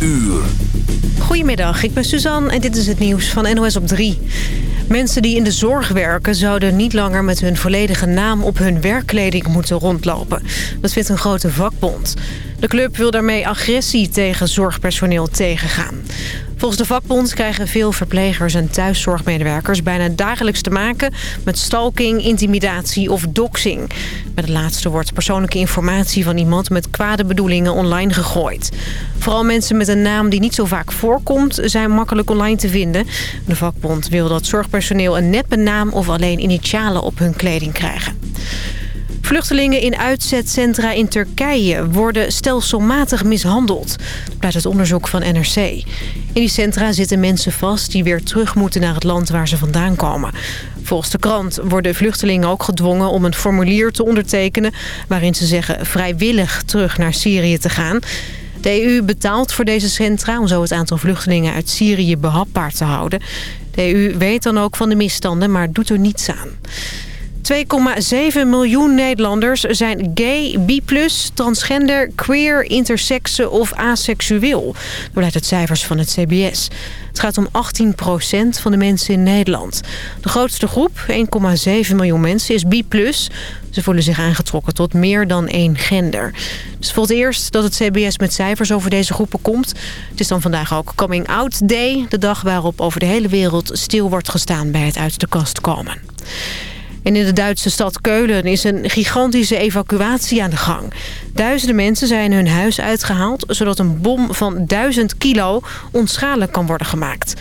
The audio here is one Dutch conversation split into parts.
uur. Goedemiddag, ik ben Suzanne en dit is het nieuws van NOS op 3. Mensen die in de zorg werken zouden niet langer met hun volledige naam op hun werkkleding moeten rondlopen. Dat vindt een grote vakbond. De club wil daarmee agressie tegen zorgpersoneel tegengaan. Volgens de vakbond krijgen veel verplegers en thuiszorgmedewerkers bijna dagelijks te maken met stalking, intimidatie of doxing. Met het laatste wordt persoonlijke informatie van iemand met kwade bedoelingen online gegooid. Vooral mensen met een naam die niet zo vaak voorkomt zijn makkelijk online te vinden. De vakbond wil dat zorgpersoneel een neppe naam of alleen initialen op hun kleding krijgen. Vluchtelingen in uitzetcentra in Turkije worden stelselmatig mishandeld. Dat blijkt uit onderzoek van NRC. In die centra zitten mensen vast die weer terug moeten naar het land waar ze vandaan komen. Volgens de krant worden vluchtelingen ook gedwongen om een formulier te ondertekenen... waarin ze zeggen vrijwillig terug naar Syrië te gaan. De EU betaalt voor deze centra om zo het aantal vluchtelingen uit Syrië behapbaar te houden. De EU weet dan ook van de misstanden, maar doet er niets aan. 2,7 miljoen Nederlanders zijn gay, bi+, transgender, queer, intersexe of aseksueel. Dat blijkt uit cijfers van het CBS. Het gaat om 18% van de mensen in Nederland. De grootste groep, 1,7 miljoen mensen, is bi+. Ze voelen zich aangetrokken tot meer dan één gender. Dus voor het eerst dat het CBS met cijfers over deze groepen komt. Het is dan vandaag ook Coming Out Day. De dag waarop over de hele wereld stil wordt gestaan bij het uit de kast komen. En in de Duitse stad Keulen is een gigantische evacuatie aan de gang. Duizenden mensen zijn hun huis uitgehaald... zodat een bom van 1000 kilo onschadelijk kan worden gemaakt.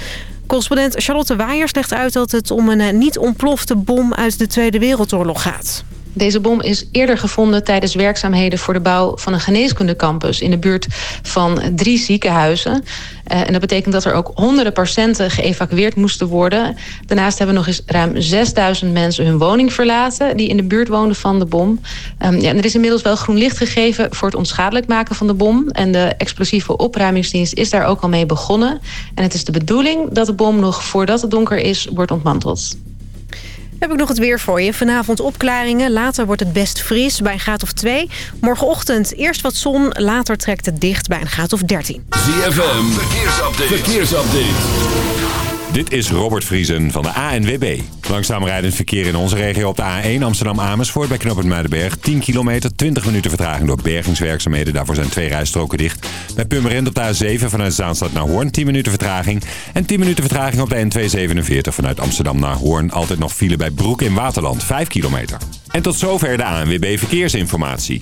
Correspondent Charlotte Waaiers legt uit dat het om een eh, niet ontplofte bom uit de Tweede Wereldoorlog gaat. Deze bom is eerder gevonden tijdens werkzaamheden voor de bouw van een geneeskundecampus in de buurt van drie ziekenhuizen. Uh, en dat betekent dat er ook honderden patiënten geëvacueerd moesten worden. Daarnaast hebben nog eens ruim 6000 mensen hun woning verlaten die in de buurt woonden van de bom. Um, ja, er is inmiddels wel groen licht gegeven voor het onschadelijk maken van de bom. En de explosieve opruimingsdienst is daar ook al mee begonnen. En het is de bedoeling dat de bom nog voordat het donker is wordt ontmanteld. Heb ik nog het weer voor je. Vanavond opklaringen, later wordt het best fris bij een graad of 2. Morgenochtend eerst wat zon, later trekt het dicht bij een graad of 13. ZFM, verkeersupdate. verkeersupdate. Dit is Robert Vriesen van de ANWB. Langzaam rijdend verkeer in onze regio op de A1 Amsterdam-Amersfoort bij knooppunt Muidenberg. 10 kilometer, 20 minuten vertraging door bergingswerkzaamheden. Daarvoor zijn twee rijstroken dicht. Bij Purmerend op de A7 vanuit Zaanstad naar Hoorn 10 minuten vertraging. En 10 minuten vertraging op de N247 vanuit Amsterdam naar Hoorn. Altijd nog file bij Broek in Waterland, 5 kilometer. En tot zover de ANWB Verkeersinformatie.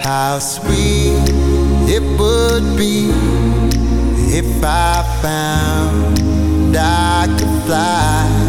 How sweet it would be if I found I could fly.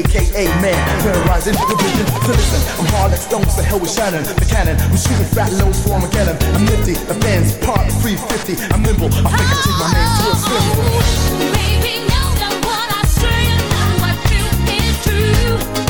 Aka man. Terrorize into the vision. So listen, I'm hard like stones, the hell with Shannon, the cannon. I'm shooting fat loads for Armageddon. I'm nifty, the fans part 350. I'm nimble, I think I take my name to a symbol. Baby, know that what I say and what I feel is true.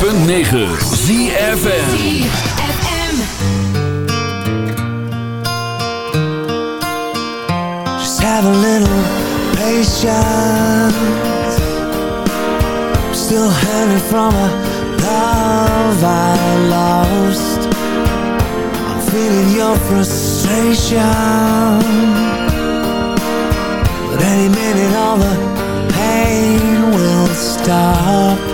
106.9 ZFN Just have a little patience. I'm still hanging from a love I lost. I'm feeling your frustration. But any minute, all the pain will stop.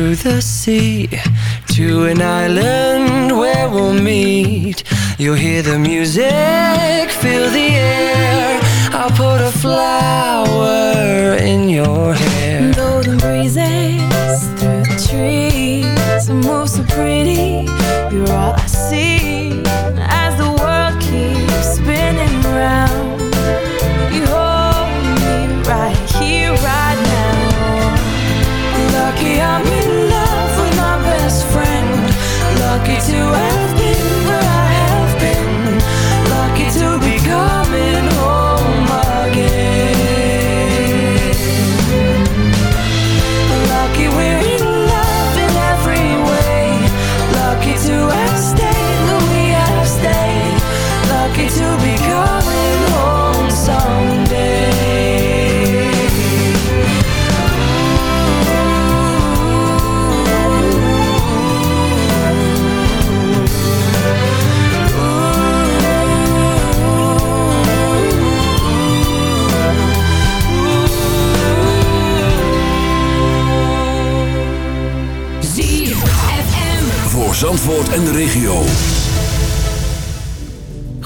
Through the sea to an island where we'll meet. You'll hear the music, feel the air. I'll put a flower in your hair. Golden breezes through the trees move so pretty. You're all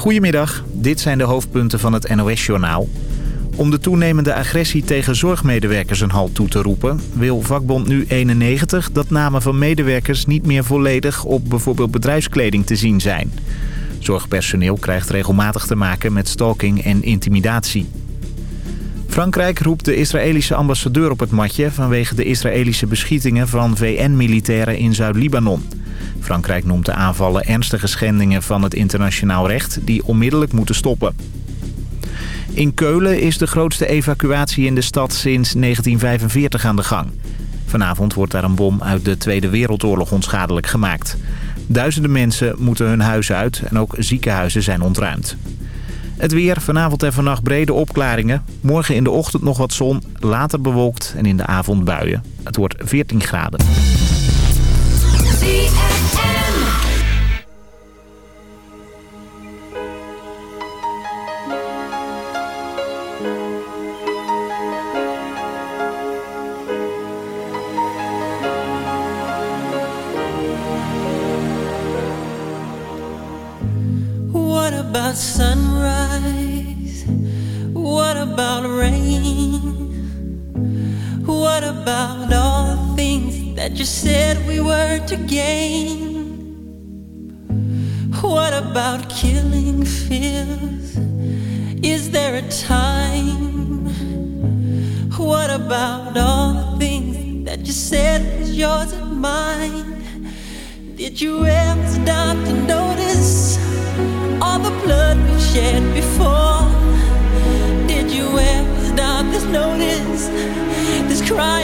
Goedemiddag, dit zijn de hoofdpunten van het NOS-journaal. Om de toenemende agressie tegen zorgmedewerkers een halt toe te roepen... wil vakbond Nu 91 dat namen van medewerkers niet meer volledig op bijvoorbeeld bedrijfskleding te zien zijn. Zorgpersoneel krijgt regelmatig te maken met stalking en intimidatie. Frankrijk roept de Israëlische ambassadeur op het matje... vanwege de Israëlische beschietingen van VN-militairen in Zuid-Libanon. Frankrijk noemt de aanvallen ernstige schendingen van het internationaal recht... die onmiddellijk moeten stoppen. In Keulen is de grootste evacuatie in de stad sinds 1945 aan de gang. Vanavond wordt daar een bom uit de Tweede Wereldoorlog onschadelijk gemaakt. Duizenden mensen moeten hun huis uit en ook ziekenhuizen zijn ontruimd. Het weer, vanavond en vannacht brede opklaringen. Morgen in de ochtend nog wat zon, later bewolkt en in de avond buien. Het wordt 14 graden. What about sunrise? Fears? Is there a time? What about all the things that you said was yours and mine? Did you ever stop to notice all the blood we've shed before? Did you ever stop to notice this crying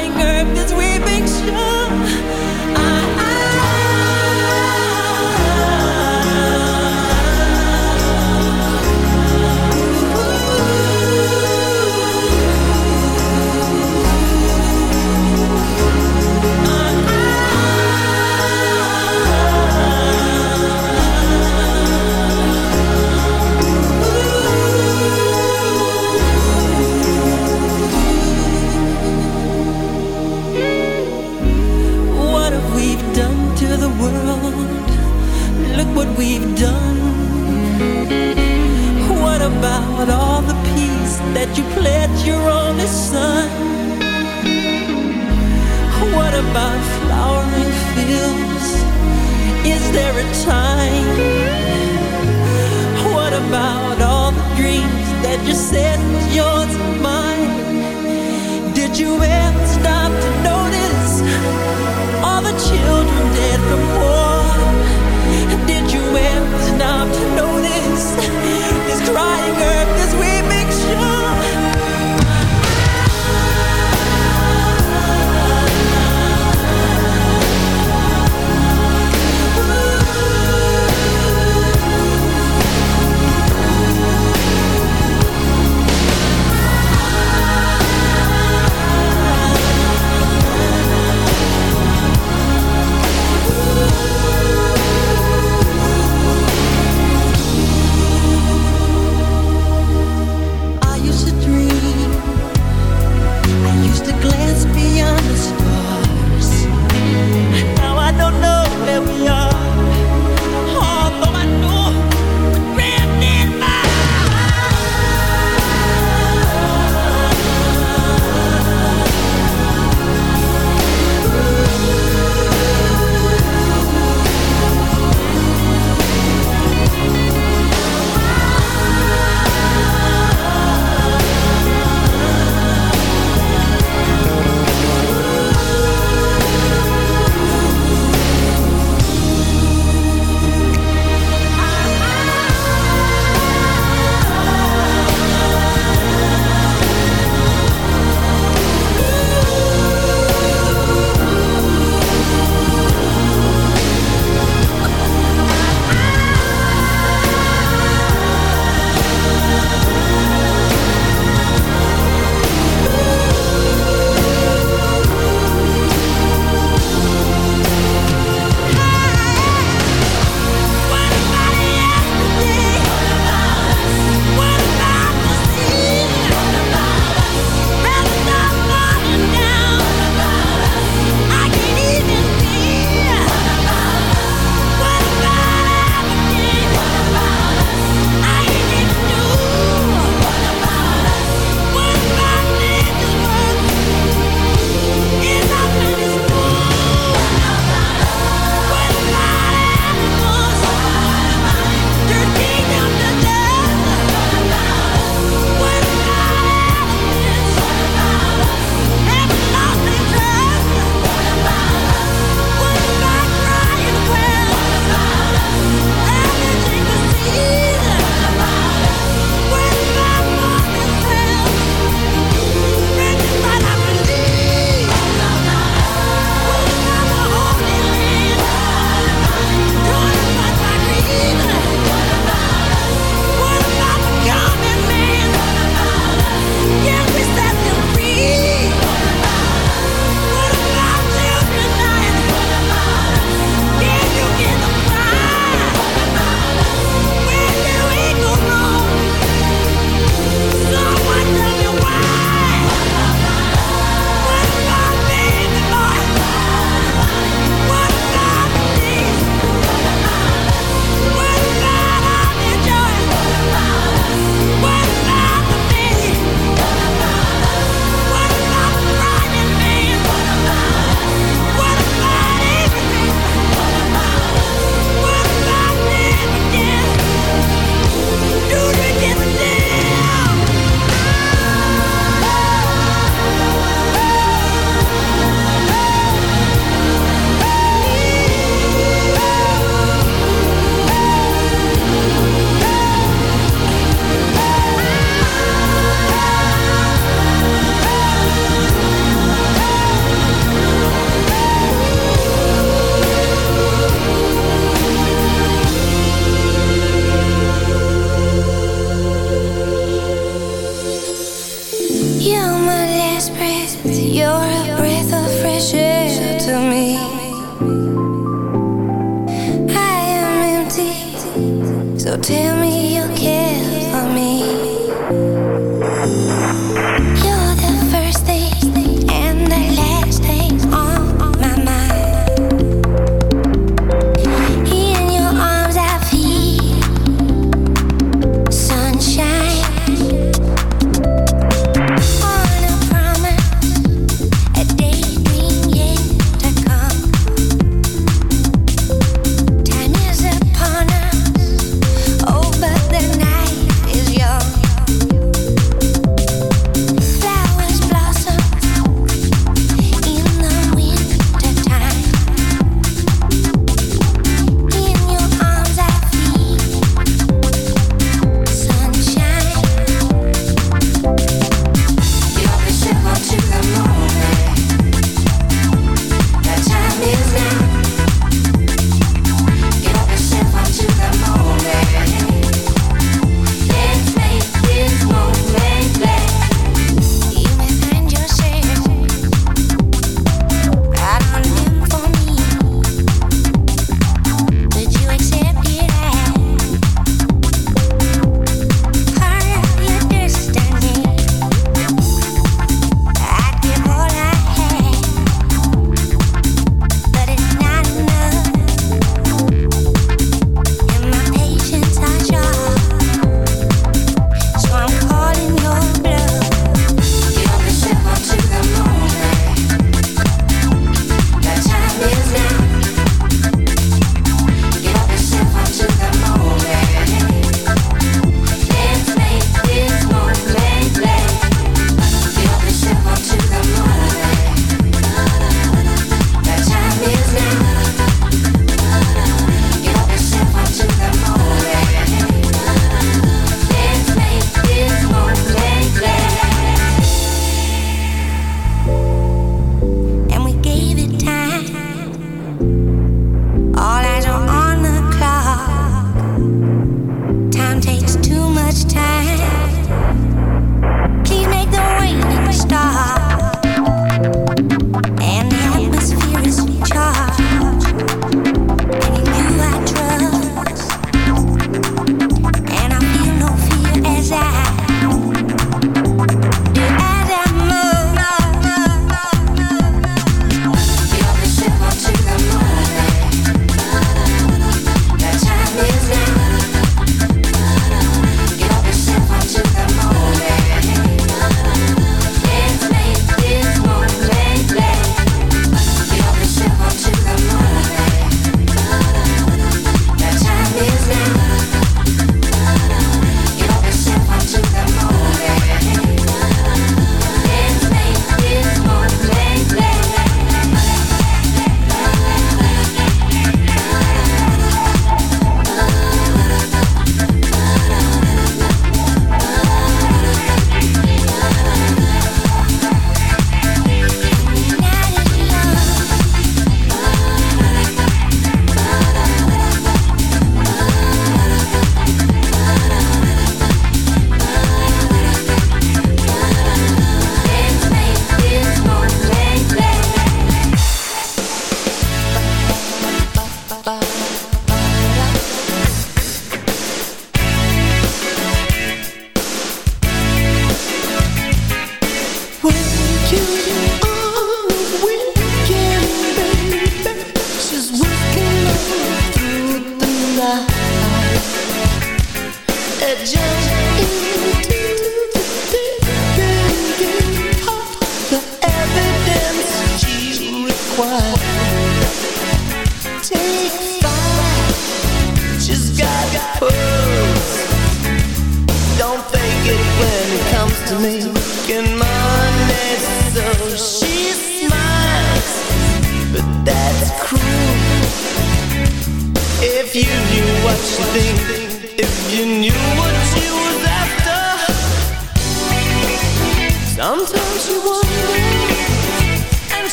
that you pledged your only son? What about flowering fields? Is there a time? What about all the dreams that you said was yours and mine? Did you ever stop?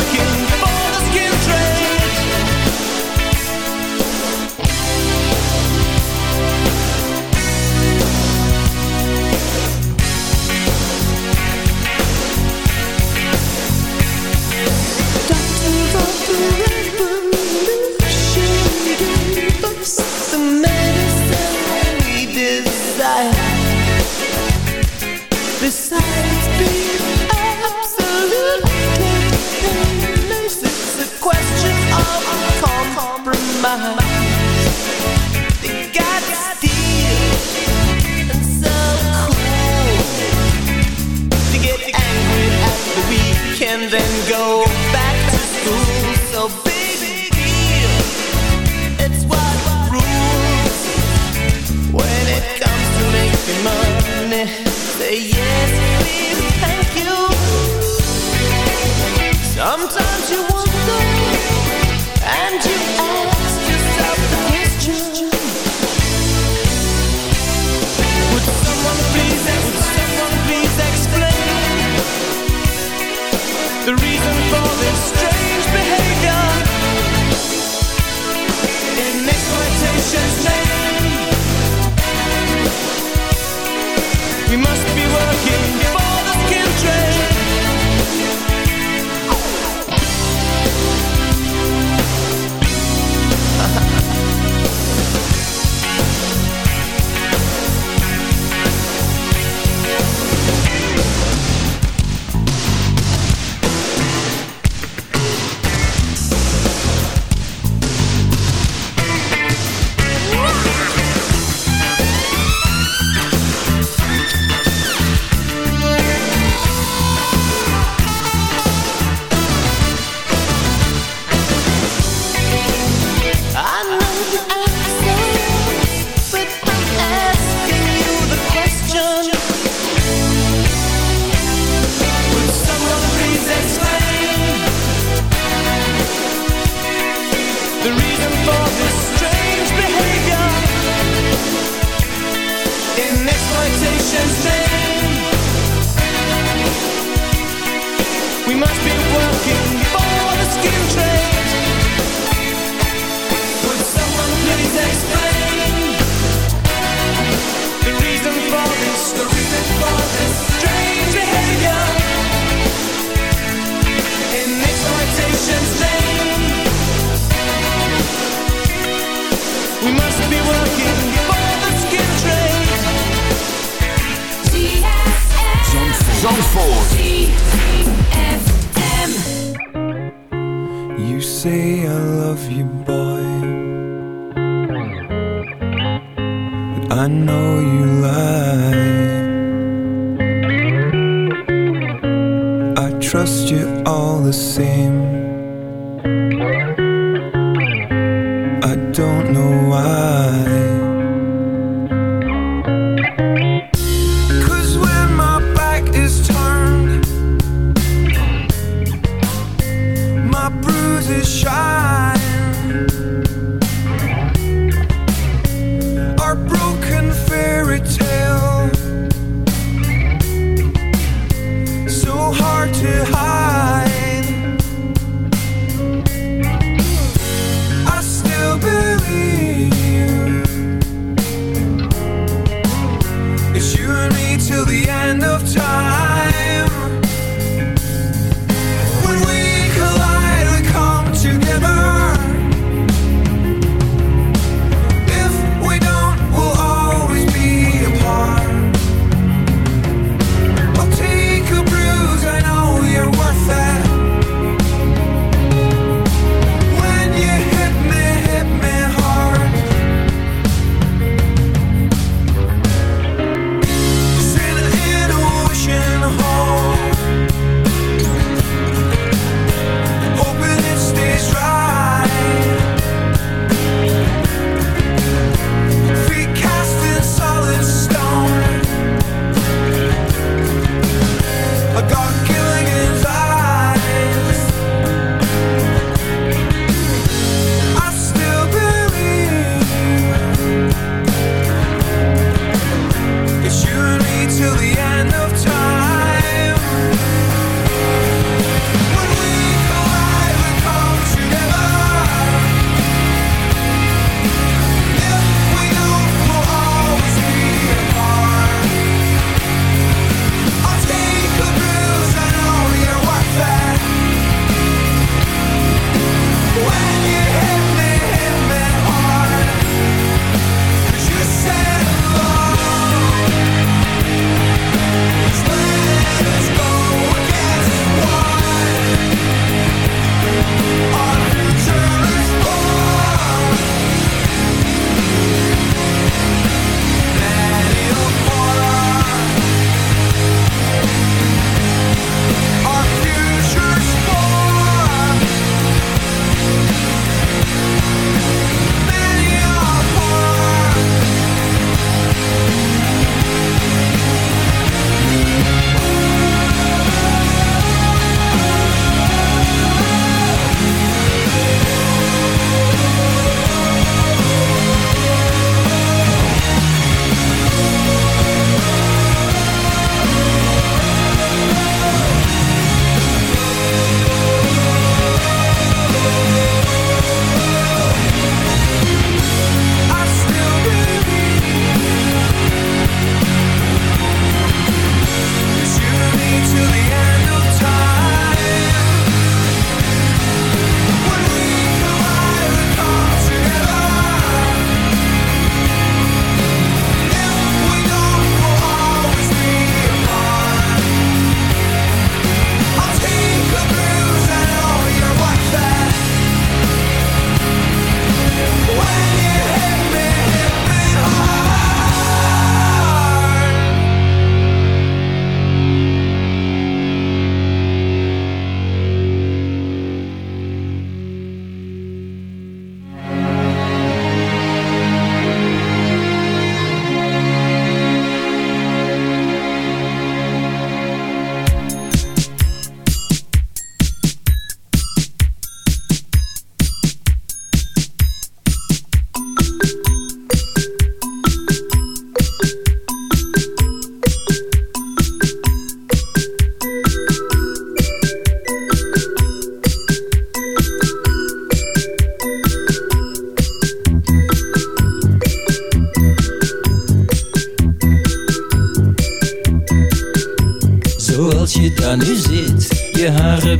talking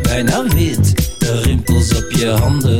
bijna wit. De rimpels op je handen